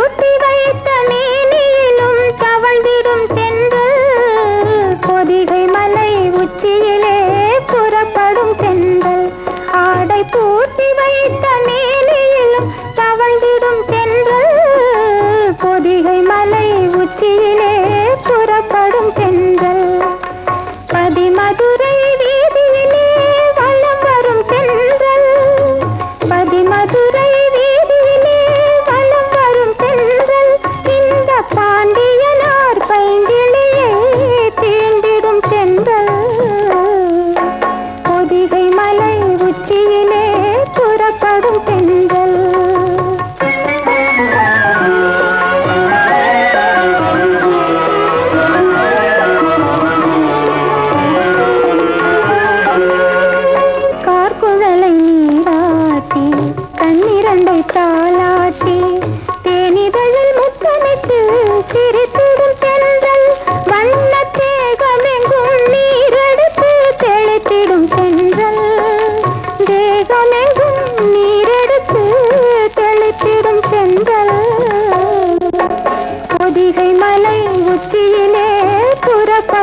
பூட்டி வைத்த மேனியிலும் தவழ்ந்திடும் தென்றல் பொதிகை மலை உச்சியிலே புறப்படும் தென்றல் ஆடை பூட்டி வைத்த மலை உச்சியிலே புறப்படும் பெண்கள். கார்குழலை நீராட்டி கண்ணிரண்டை தா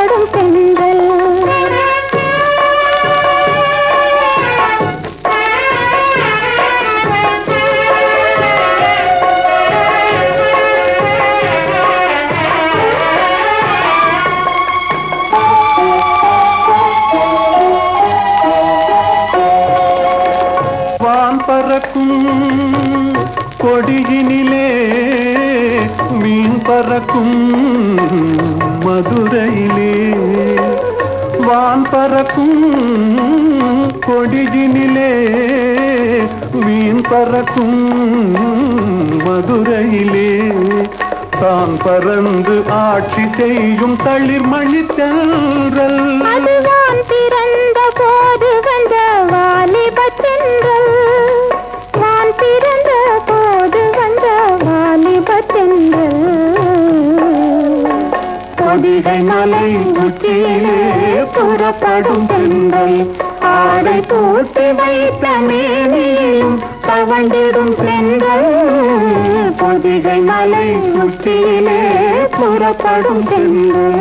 புறப்படும் பெண்கள். பறக்கும் கொடியினிலே மீன் பறக்கும் மதுரையிலே வான் பறக்கும் கொடியினிலே வீண் பறக்கும் மதுரையிலே. தான் பறந்து ஆட்சி செய்யும் தளிர்மணி தென்றல் அதுவான் பிறந்த பொதிகை மலை உச்சியிலே புறப்படும் பெண்கள் ஆடை போட்டு வைத்த மேனியும் தவண்டிடும் பெண்கள் பொதிகை மலை உச்சியிலே புறப்படும் பெண்கள்